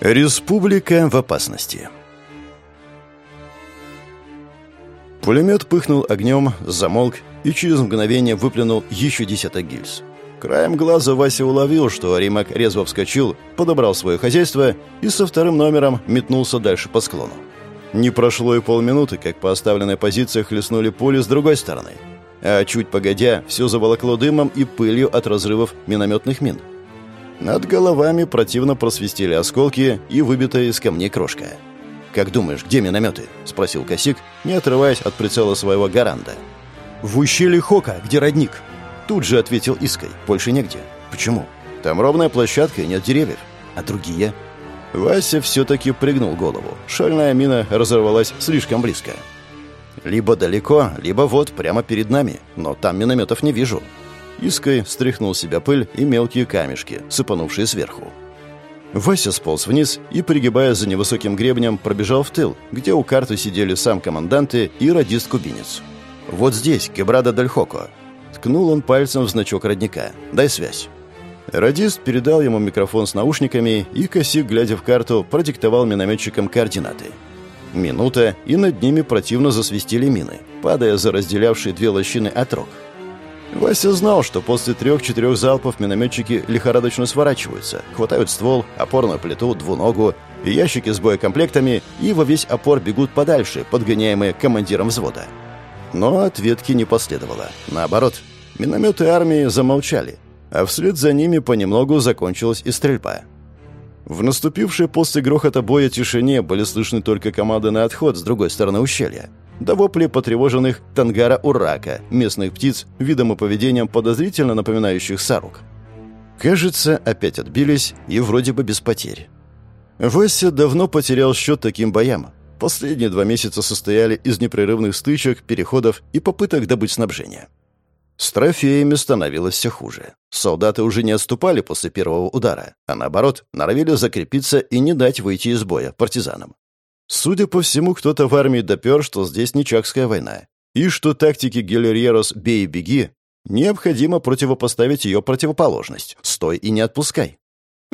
Республика в опасности. Пулемет пыхнул огнем, замолк и через мгновение выплюнул еще десяток гильз. Краем глаза Вася уловил, что Римак резво вскочил, подобрал свое хозяйство и со вторым номером метнулся дальше по склону. Не прошло и полминуты, как по оставленной позиции хлестнули пули с другой стороны. А чуть погодя, все заволокло дымом и пылью от разрывов минометных мин. Над головами противно просвистели осколки и выбитая из камней крошка. «Как думаешь, где минометы?» — спросил Косик, не отрываясь от прицела своего гаранда. «В ущелье Хока, где родник». Тут же ответил Иской. «Больше негде». «Почему?» «Там ровная площадка и нет деревьев». «А другие?» Вася все-таки пригнул голову. Шальная мина разорвалась слишком близко. «Либо далеко, либо вот, прямо перед нами. Но там минометов не вижу». Иской стряхнул себя пыль и мелкие камешки, сыпанувшие сверху. Вася сполз вниз и, пригибаясь за невысоким гребнем, пробежал в тыл, где у карты сидели сам команданты и радист-кубинец. «Вот здесь, Кебрада Дель Хоко». Ткнул он пальцем в значок родника. «Дай связь». Радист передал ему микрофон с наушниками и, косик, глядя в карту, продиктовал минометчикам координаты. Минута, и над ними противно засвистели мины, падая за разделявшие две лощины отрог. Вася знал, что после трех-четырех залпов минометчики лихорадочно сворачиваются, хватают ствол, опорную плиту, двуногу и ящики с боекомплектами и во весь опор бегут подальше, подгоняемые командиром взвода. Но ответки не последовало. Наоборот, минометы армии замолчали, а вслед за ними понемногу закончилась и стрельба. В наступившей после грохота боя тишине были слышны только команды на отход с другой стороны ущелья до вопли потревоженных тангара-урака, местных птиц, видом и поведением подозрительно напоминающих сарук. Кажется, опять отбились и вроде бы без потерь. Вася давно потерял счет таким боям. Последние два месяца состояли из непрерывных стычек, переходов и попыток добыть снабжение. С трофеями становилось все хуже. Солдаты уже не отступали после первого удара, а наоборот, норовили закрепиться и не дать выйти из боя партизанам. Судя по всему, кто-то в армии допер, что здесь не Чакская война, и что тактике Гелерьерос «бей и беги» необходимо противопоставить ее противоположность «стой и не отпускай».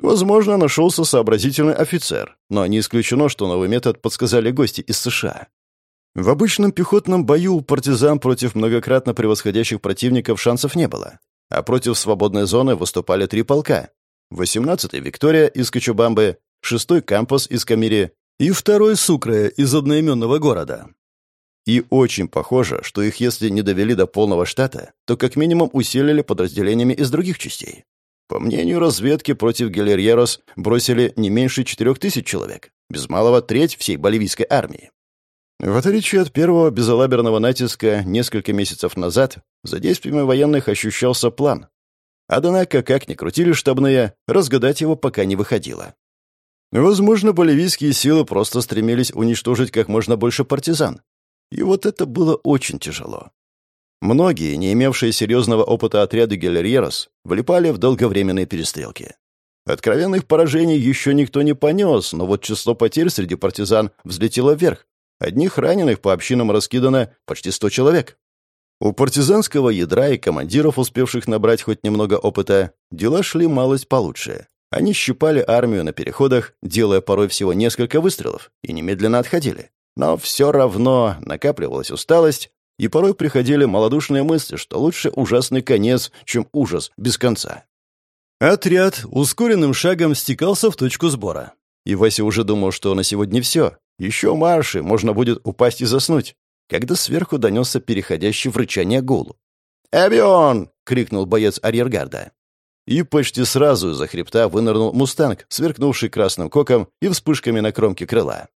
Возможно, нашелся сообразительный офицер, но не исключено, что новый метод подсказали гости из США. В обычном пехотном бою у партизан против многократно превосходящих противников шансов не было, а против свободной зоны выступали три полка. 18-й Виктория из Кочубамбы, 6-й Кампус из Камири и второй Сукрая из одноименного города. И очень похоже, что их если не довели до полного штата, то как минимум усилили подразделениями из других частей. По мнению разведки, против Гелерьерос бросили не меньше четырех тысяч человек, без малого треть всей боливийской армии. В отличие от первого безалаберного натиска несколько месяцев назад, за действиями военных ощущался план. Однако, как ни крутили штабные, разгадать его пока не выходило. Возможно, боливийские силы просто стремились уничтожить как можно больше партизан. И вот это было очень тяжело. Многие, не имевшие серьезного опыта отряда гелерьерос, влипали в долговременные перестрелки. Откровенных поражений еще никто не понес, но вот число потерь среди партизан взлетело вверх. Одних раненых по общинам раскидано почти сто человек. У партизанского ядра и командиров, успевших набрать хоть немного опыта, дела шли малость получше. Они щипали армию на переходах, делая порой всего несколько выстрелов, и немедленно отходили. Но все равно накапливалась усталость, и порой приходили малодушные мысли, что лучше ужасный конец, чем ужас без конца. Отряд ускоренным шагом стекался в точку сбора. И Вася уже думал, что на сегодня все. Еще марши, можно будет упасть и заснуть, когда сверху донесся переходящий в рычание гул. «Авион!» — крикнул боец арьергарда. И почти сразу из-за хребта вынырнул мустанг, сверкнувший красным коком и вспышками на кромке крыла.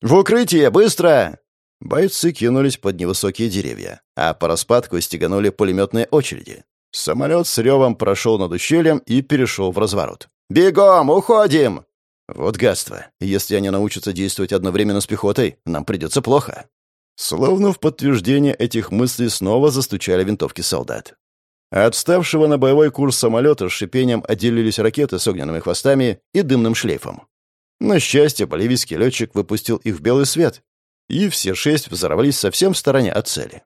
«В укрытие! Быстро!» Бойцы кинулись под невысокие деревья, а по распадку стеганули пулеметные очереди. Самолет с ревом прошел над ущельем и перешел в разворот. «Бегом! Уходим!» Вот гадство. Если они научатся действовать одновременно с пехотой, нам придется плохо. Словно в подтверждение этих мыслей снова застучали винтовки солдат. Отставшего на боевой курс самолета с шипением отделились ракеты с огненными хвостами и дымным шлейфом. На счастье, боливийский летчик выпустил их в белый свет, и все шесть взорвались совсем в стороне от цели.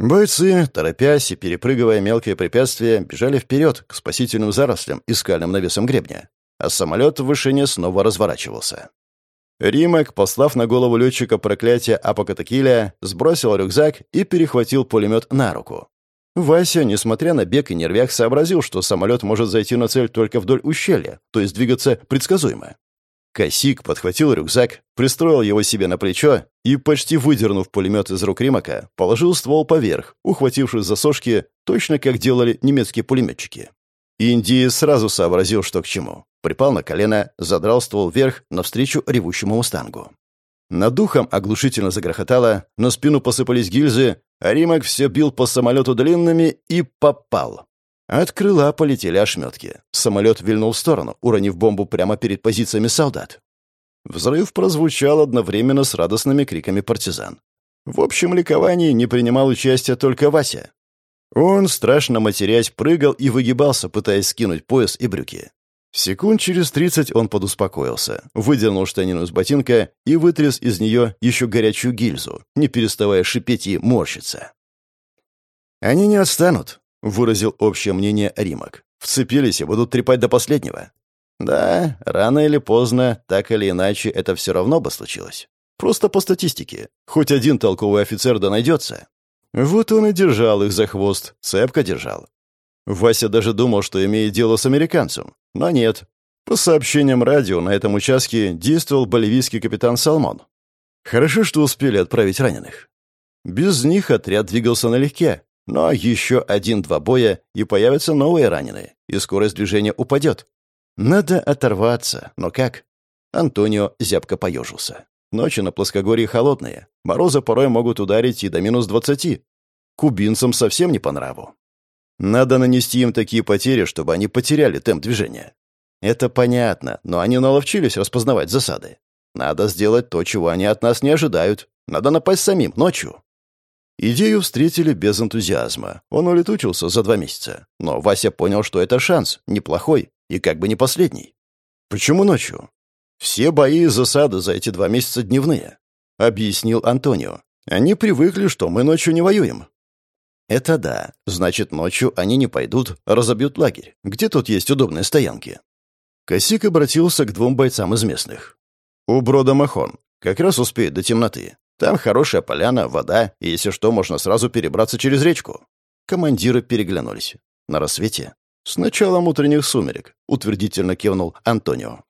Бойцы, торопясь и перепрыгивая мелкие препятствия, бежали вперед к спасительным зарослям и скальным навесам гребня. а самолет в вышине снова разворачивался. Римек, послав на голову летчика проклятие Апокатакиля, сбросил рюкзак и перехватил пулемет на руку. Вася, несмотря на бег и нервях, сообразил, что самолет может зайти на цель только вдоль ущелья, то есть двигаться предсказуемо. Косик подхватил рюкзак, пристроил его себе на плечо и, почти выдернув пулемет из рук Римака, положил ствол поверх, ухватившись за сошки, точно как делали немецкие пулеметчики. Индиец сразу сообразил, что к чему. Припал на колено, задрал ствол вверх навстречу ревущему мустангу. Над духом оглушительно загрохотало, на спину посыпались гильзы, а Римак все бил по самолету длинными и попал. От крыла полетели ошметки. Самолет вильнул в сторону, уронив бомбу прямо перед позициями солдат. Взрыв прозвучал одновременно с радостными криками партизан. В общем ликовании не принимал участия только Вася. Он, страшно матерясь, прыгал и выгибался, пытаясь скинуть пояс и брюки. Секунд через тридцать он подуспокоился, выдернул штанину из ботинка и вытряс из нее еще горячую гильзу, не переставая шипеть и морщиться. «Они не отстанут», — выразил общее мнение Римок. «Вцепились и будут трепать до последнего». «Да, рано или поздно, так или иначе, это все равно бы случилось. Просто по статистике. Хоть один толковый офицер да найдется». Вот он и держал их за хвост, цепко держал. Вася даже думал, что имеет дело с американцем. Но нет. По сообщениям радио, на этом участке действовал боливийский капитан Салмон. Хорошо, что успели отправить раненых. Без них отряд двигался налегке, но еще один-два боя, и появятся новые раненые, и скорость движения упадет. Надо оторваться, но как? Антонио зябко поежился. Ночи на плоскогорье холодные, морозы порой могут ударить и до минус двадцати. Кубинцам совсем не по нраву. Надо нанести им такие потери, чтобы они потеряли темп движения. Это понятно, но они наловчились распознавать засады. Надо сделать то, чего они от нас не ожидают. Надо напасть самим, ночью. Идею встретили без энтузиазма. Он улетучился за два месяца. Но Вася понял, что это шанс, неплохой и как бы не последний. Почему ночью? Все бои и засады за эти два месяца дневные, объяснил Антонио. Они привыкли, что мы ночью не воюем. Это да. Значит, ночью они не пойдут, разобьют лагерь. Где тут есть удобные стоянки? Косик обратился к двум бойцам из местных. У брода Махон. Как раз успеет до темноты. Там хорошая поляна, вода, и если что, можно сразу перебраться через речку. Командиры переглянулись. На рассвете. С началом утренних сумерек, утвердительно кивнул Антонио.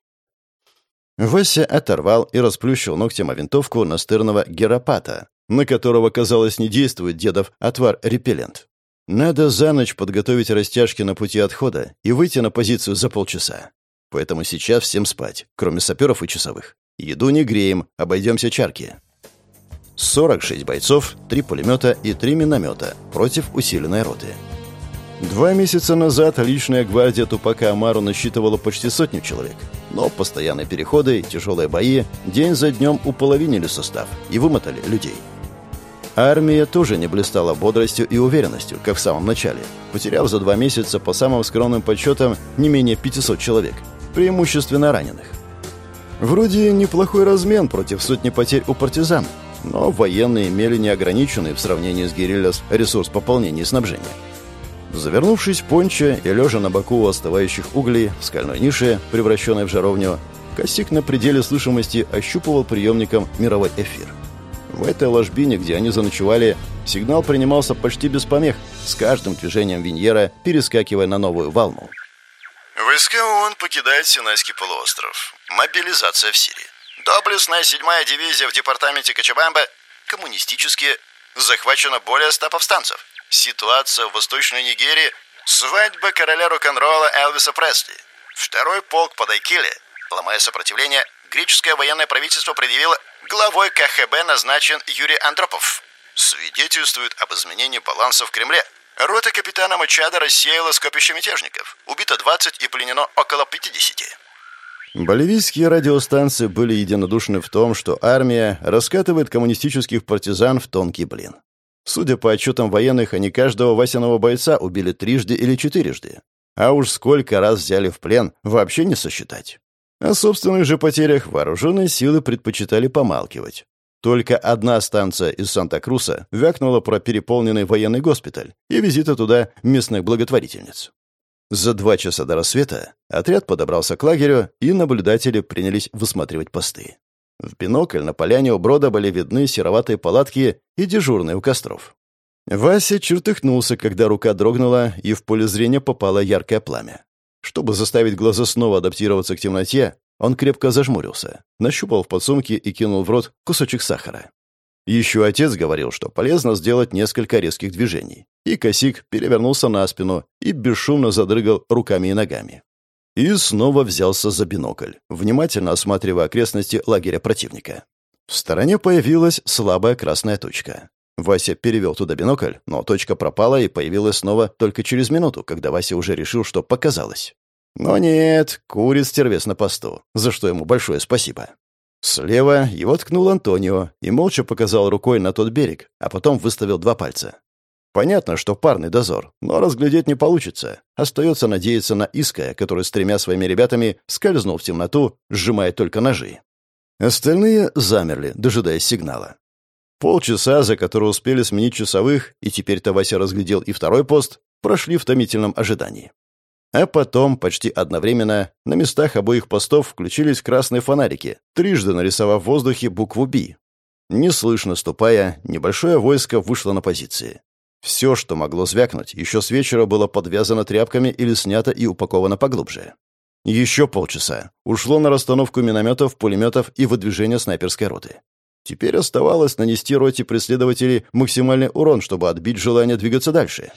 Вася оторвал и расплющил ногтем о винтовку настырного геропата, на которого, казалось, не действует дедов отвар-репеллент. Надо за ночь подготовить растяжки на пути отхода и выйти на позицию за полчаса. Поэтому сейчас всем спать, кроме саперов и часовых. Еду не греем, обойдемся чарки. 46 бойцов, 3 пулемета и 3 миномета против усиленной роты. Два месяца назад личная гвардия Тупака Амару насчитывала почти сотню человек. Но постоянные переходы, тяжелые бои день за днем уполовинили состав и вымотали людей. Армия тоже не блистала бодростью и уверенностью, как в самом начале, потеряв за два месяца по самым скромным подсчетам не менее 500 человек, преимущественно раненых. Вроде неплохой размен против сотни потерь у партизан, но военные имели неограниченный в сравнении с гериллас ресурс пополнения и снабжения. Завернувшись в пончо и лежа на боку у остывающих углей в скальной нише, превращенной в жаровню, Косик на пределе слышимости ощупывал приемником мировой эфир. В этой ложбине, где они заночевали, сигнал принимался почти без помех, с каждым движением Виньера перескакивая на новую волну. Войска ООН покидают Синайский полуостров. Мобилизация в Сирии. Доблестная седьмая дивизия в департаменте Качабамба, коммунистические, захвачено более ста повстанцев. Ситуация в Восточной Нигерии, свадьба короля рок-н-ролла Элвиса Пресли. Второй полк под Айкиле, ломая сопротивление, греческое военное правительство предъявило главой КХБ назначен Юрий Андропов. Свидетельствует об изменении баланса в Кремле. Рота капитана Мачада рассеяла скопище мятежников. Убито 20 и пленено около 50. Боливийские радиостанции были единодушны в том, что армия раскатывает коммунистических партизан в тонкий блин. Судя по отчетам военных, они каждого Васиного бойца убили трижды или четырежды. А уж сколько раз взяли в плен, вообще не сосчитать. О собственных же потерях вооруженные силы предпочитали помалкивать. Только одна станция из Санта-Круса вякнула про переполненный военный госпиталь и визиты туда местных благотворительниц. За два часа до рассвета отряд подобрался к лагерю, и наблюдатели принялись высматривать посты. В бинокль на поляне у брода были видны сероватые палатки и дежурные у костров. Вася чертыхнулся, когда рука дрогнула, и в поле зрения попало яркое пламя. Чтобы заставить глаза снова адаптироваться к темноте, он крепко зажмурился, нащупал в подсумке и кинул в рот кусочек сахара. Еще отец говорил, что полезно сделать несколько резких движений. И косик перевернулся на спину и бесшумно задрыгал руками и ногами. И снова взялся за бинокль, внимательно осматривая окрестности лагеря противника. В стороне появилась слабая красная точка. Вася перевел туда бинокль, но точка пропала и появилась снова только через минуту, когда Вася уже решил, что показалось. Но нет, курит стервец на посту, за что ему большое спасибо. Слева его ткнул Антонио и молча показал рукой на тот берег, а потом выставил два пальца. Понятно, что парный дозор, но разглядеть не получится. Остается надеяться на Иская, который с тремя своими ребятами скользнул в темноту, сжимая только ножи. Остальные замерли, дожидаясь сигнала. Полчаса, за которые успели сменить часовых, и теперь-то Вася разглядел и второй пост, прошли в томительном ожидании. А потом, почти одновременно, на местах обоих постов включились красные фонарики, трижды нарисовав в воздухе букву «Б». Неслышно ступая, небольшое войско вышло на позиции. Все, что могло звякнуть, еще с вечера было подвязано тряпками или снято и упаковано поглубже. Еще полчаса ушло на расстановку минометов, пулеметов и выдвижение снайперской роты. Теперь оставалось нанести роте преследователей максимальный урон, чтобы отбить желание двигаться дальше.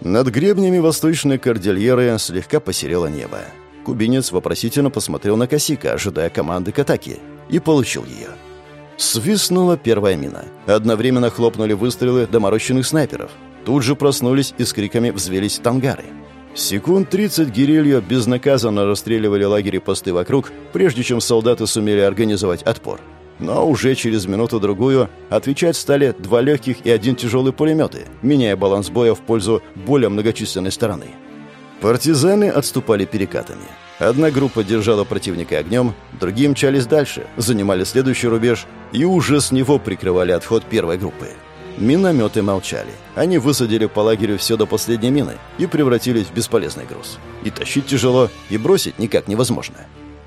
Над гребнями восточной кордильеры слегка посерело небо. Кубинец вопросительно посмотрел на Косика, ожидая команды к атаке, и получил ее. Свистнула первая мина. Одновременно хлопнули выстрелы доморощенных снайперов. Тут же проснулись и с криками взвелись тангары. Секунд 30 гирильо безнаказанно расстреливали лагерь и посты вокруг, прежде чем солдаты сумели организовать отпор. Но уже через минуту-другую отвечать стали два легких и один тяжелый пулеметы, меняя баланс боя в пользу более многочисленной стороны. Партизаны отступали перекатами. Одна группа держала противника огнем, другие мчались дальше, занимали следующий рубеж и уже с него прикрывали отход первой группы. Минометы молчали. Они высадили по лагерю все до последней мины и превратились в бесполезный груз. И тащить тяжело, и бросить никак невозможно.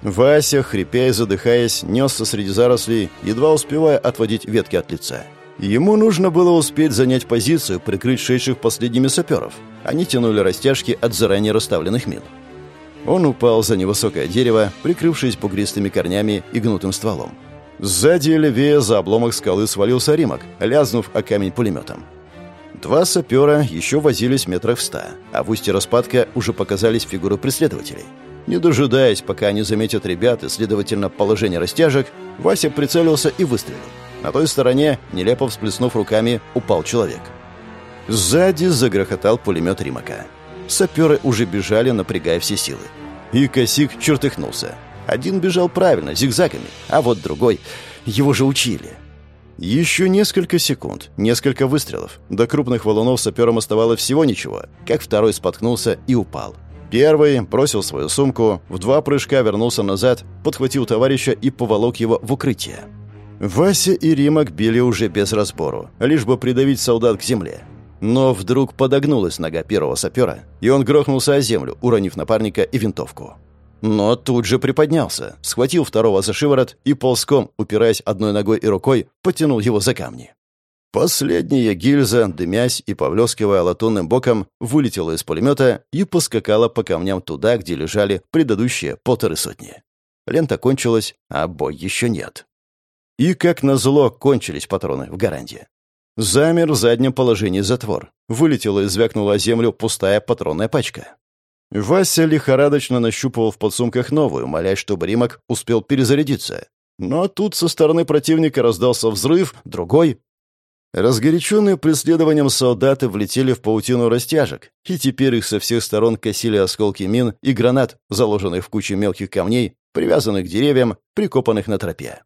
Вася, хрипя и задыхаясь, несся среди зарослей, едва успевая отводить ветки от лица. Ему нужно было успеть занять позицию, прикрыть шедших последними саперов. Они тянули растяжки от заранее расставленных мин. Он упал за невысокое дерево, прикрывшись бугристыми корнями и гнутым стволом. Сзади левее за обломок скалы свалился Римок, лязнув о камень пулеметом. Два сапера еще возились метрах в ста, а в устье распадка уже показались фигуры преследователей. Не дожидаясь, пока они заметят ребят и, следовательно, положение растяжек, Вася прицелился и выстрелил. На той стороне, нелепо всплеснув руками, упал человек. Сзади загрохотал пулемет Римака. Саперы уже бежали, напрягая все силы. И Косик чертыхнулся. Один бежал правильно, зигзагами, а вот другой... Его же учили. Еще несколько секунд, несколько выстрелов. До крупных валунов саперам оставалось всего ничего, как второй споткнулся и упал. Первый бросил свою сумку, в два прыжка вернулся назад, подхватил товарища и поволок его в укрытие. Вася и Римок били уже без разбору, лишь бы придавить солдат к земле. Но вдруг подогнулась нога первого сапера, и он грохнулся о землю, уронив напарника и винтовку. Но тут же приподнялся, схватил второго за шиворот и ползком, упираясь одной ногой и рукой, потянул его за камни. Последняя гильза, дымясь и повлескивая латунным боком, вылетела из пулемета и поскакала по камням туда, где лежали предыдущие полторы сотни. Лента кончилась, а бой еще нет. И, как назло, кончились патроны в гаранде. Замер в заднем положении затвор. Вылетела и звякнула о землю пустая патронная пачка. Вася лихорадочно нащупывал в подсумках новую, молясь, чтобы Римок успел перезарядиться. Но тут со стороны противника раздался взрыв, другой, Разгоряченные преследованием солдаты влетели в паутину растяжек, и теперь их со всех сторон косили осколки мин и гранат, заложенных в куче мелких камней, привязанных к деревьям, прикопанных на тропе.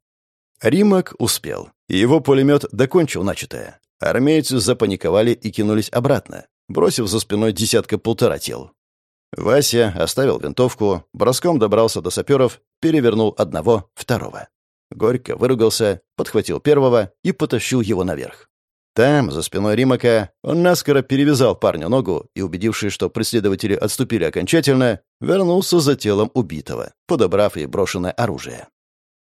Римок успел, его пулемет докончил начатое. Армейцы запаниковали и кинулись обратно, бросив за спиной десятка-полтора тел. Вася оставил винтовку, броском добрался до саперов, перевернул одного, второго. Горько выругался, подхватил первого и потащил его наверх. Там, за спиной Римака, он наскоро перевязал парню ногу и, убедившись, что преследователи отступили окончательно, вернулся за телом убитого, подобрав ей брошенное оружие.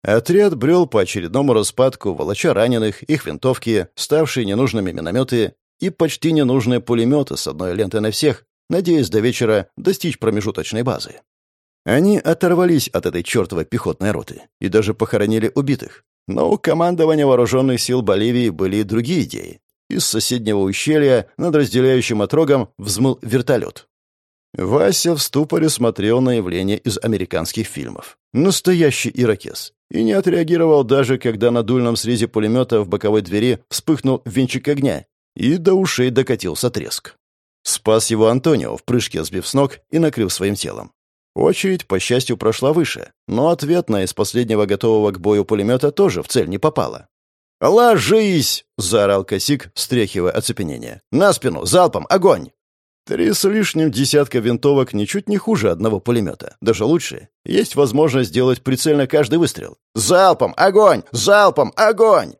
Отряд брел по очередному распадку, волоча раненых, их винтовки, ставшие ненужными минометы и почти ненужные пулеметы с одной лентой на всех, надеясь до вечера достичь промежуточной базы. Они оторвались от этой чертовой пехотной роты и даже похоронили убитых, но у командования вооруженных сил Боливии были и другие идеи. Из соседнего ущелья над разделяющим отрогом взмыл вертолет. Вася в ступоре смотрел на явление из американских фильмов. Настоящий ирокез. И не отреагировал даже, когда на дульном срезе пулемета в боковой двери вспыхнул венчик огня, и до ушей докатился треск. Спас его Антонио, в прыжке сбив с ног и накрыв своим телом. Очередь, по счастью, прошла выше, но ответная из последнего готового к бою пулемета тоже в цель не попала. «Ложись!» — заорал Косик, встряхивая оцепенение. «На спину! Залпом! Огонь!» Три с лишним десятка винтовок ничуть не хуже одного пулемета. Даже лучше. Есть возможность сделать прицельно каждый выстрел. «Залпом! Огонь! Залпом! Огонь!»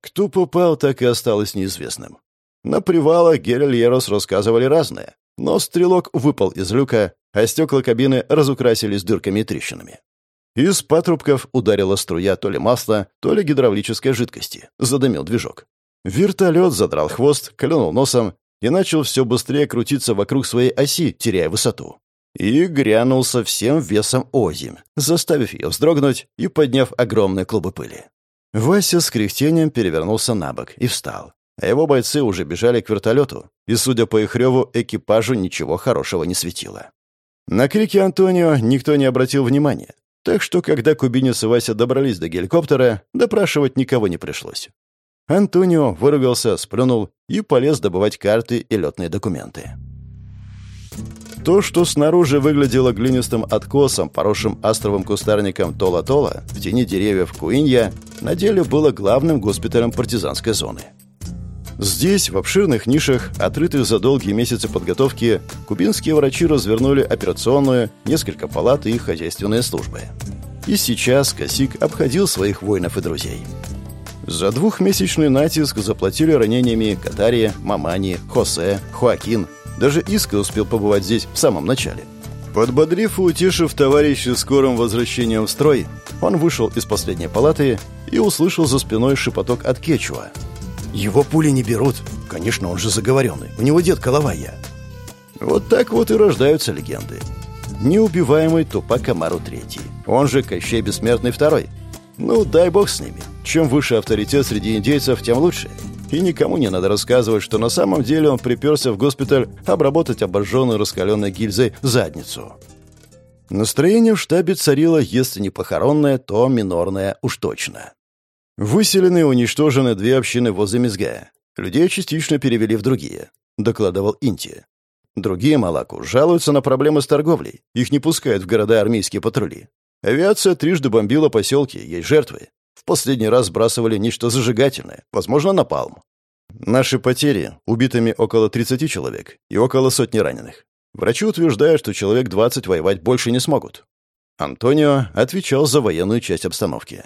Кто попал, так и осталось неизвестным. На привалах Геральерос рассказывали разное, но стрелок выпал из люка, а стекла кабины разукрасились дырками и трещинами. Из патрубков ударила струя то ли масла, то ли гидравлической жидкости. Задымил движок. Вертолет задрал хвост, клюнул носом и начал все быстрее крутиться вокруг своей оси, теряя высоту. И грянулся всем весом озимь, заставив ее вздрогнуть и подняв огромные клубы пыли. Вася с кряхтением перевернулся на бок и встал. А его бойцы уже бежали к вертолету, и, судя по их реву, экипажу ничего хорошего не светило. На крики Антонио никто не обратил внимания, так что, когда Кубинец и Вася добрались до геликоптера, допрашивать никого не пришлось. Антонио выругался, сплюнул и полез добывать карты и летные документы. То, что снаружи выглядело глинистым откосом, поросшим астровым кустарником Тола-Тола, в тени деревьев Куинья, на деле было главным госпиталем партизанской зоны. Здесь, в обширных нишах, отрытых за долгие месяцы подготовки, кубинские врачи развернули операционную, несколько палат и хозяйственные службы. И сейчас Косик обходил своих воинов и друзей. За двухмесячный натиск заплатили ранениями Катария, Мамани, Хосе, Хоакин. Даже Иска успел побывать здесь в самом начале. Подбодрив и утешив товарища скорым возвращением в строй, он вышел из последней палаты и услышал за спиной шепоток от Кечуа – его пули не берут. Конечно, он же заговоренный. У него дед Коловая. Вот так вот и рождаются легенды. Неубиваемый Тупак Амару Третий. Он же Кощей Бессмертный Второй. Ну, дай бог с ними. Чем выше авторитет среди индейцев, тем лучше. И никому не надо рассказывать, что на самом деле он приперся в госпиталь обработать обожженную раскаленной гильзой задницу. Настроение в штабе царило, если не похоронное, то минорное уж точно. «Выселены и уничтожены две общины возле Мизгая. Людей частично перевели в другие», — докладывал Инти. «Другие Малаку жалуются на проблемы с торговлей. Их не пускают в города армейские патрули. Авиация трижды бомбила поселки, есть жертвы. В последний раз сбрасывали нечто зажигательное, возможно, напалм. Наши потери — убитыми около 30 человек и около сотни раненых. Врачи утверждают, что человек 20 воевать больше не смогут. Антонио отвечал за военную часть обстановки.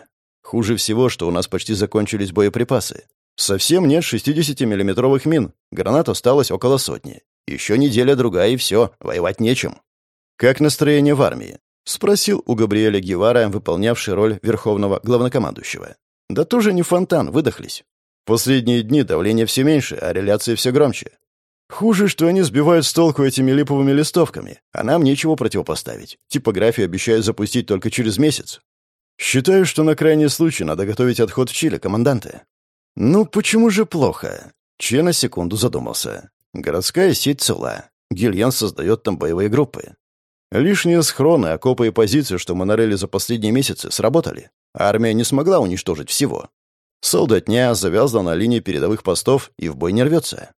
Хуже всего, что у нас почти закончились боеприпасы. Совсем нет 60-миллиметровых мин. Гранат осталось около сотни. Еще неделя-другая, и все, воевать нечем. «Как настроение в армии?» — спросил у Габриэля Гевара, выполнявший роль верховного главнокомандующего. «Да тоже не фонтан, выдохлись. Последние дни давление все меньше, а реляции все громче. Хуже, что они сбивают с толку этими липовыми листовками, а нам нечего противопоставить. Типографию обещают запустить только через месяц. «Считаю, что на крайний случай надо готовить отход в Чили, команданты». «Ну, почему же плохо?» Че на секунду задумался. «Городская сеть цела. Гильян создает там боевые группы. Лишние схроны, окопы и позиции, что мы нарыли за последние месяцы, сработали. Армия не смогла уничтожить всего. Солдатня завязла на линии передовых постов и в бой не рвется.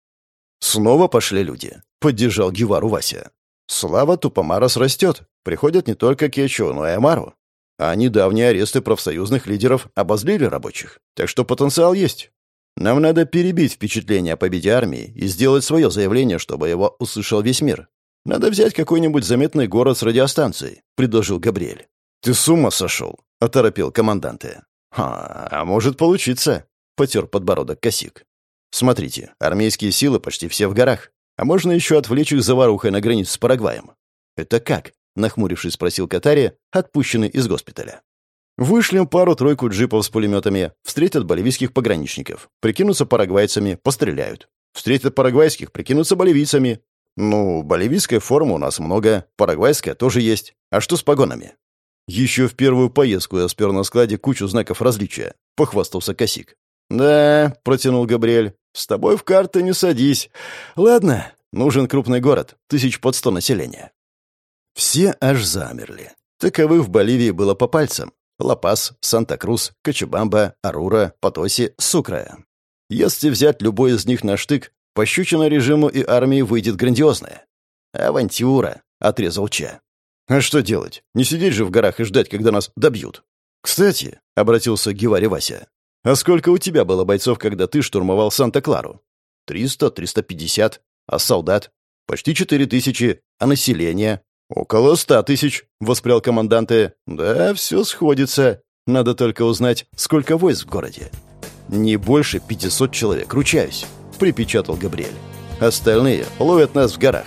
Снова пошли люди. Поддержал Гивару Вася. Слава Тупомарос растет. Приходят не только Кечу, но и Амару. А недавние аресты профсоюзных лидеров обозлили рабочих. Так что потенциал есть. Нам надо перебить впечатление о победе армии и сделать свое заявление, чтобы его услышал весь мир. Надо взять какой-нибудь заметный город с радиостанцией», — предложил Габриэль. «Ты с ума сошел?» — оторопил команданты. «А, а может получиться», — потер подбородок косик. Смотрите, армейские силы почти все в горах. А можно еще отвлечь их заварухой на границе с Парагваем. Это как? Нахмурившись, спросил Катари, отпущенный из госпиталя. Вышлем пару-тройку джипов с пулеметами, встретят боливийских пограничников, прикинутся парагвайцами, постреляют. Встретят парагвайских, прикинутся боливийцами. Ну, боливийской формы у нас много, парагвайская тоже есть. А что с погонами? Еще в первую поездку я спер на складе кучу знаков различия, похвастался Косик. «Да», — протянул Габриэль, — «с тобой в карты не садись. Ладно, нужен крупный город, тысяч под сто населения». Все аж замерли. Таковых в Боливии было по пальцам. Ла-Пас, Санта-Крус, Кочебамба, Арура, Потоси, Сукрая. Если взять любой из них на штык, пощучина режиму и армии выйдет грандиозная. «Авантюра», — отрезал Ча. «А что делать? Не сидеть же в горах и ждать, когда нас добьют». «Кстати», — обратился к Геваре Вася, «а сколько у тебя было бойцов, когда ты штурмовал Санта-Клару?» «Триста, триста пятьдесят. А солдат?» «Почти четыре тысячи. А население?» «Около ста тысяч», — воспрял команданты. «Да, все сходится. Надо только узнать, сколько войск в городе». «Не больше пятисот человек, ручаюсь», — припечатал Габриэль. «Остальные ловят нас в горах.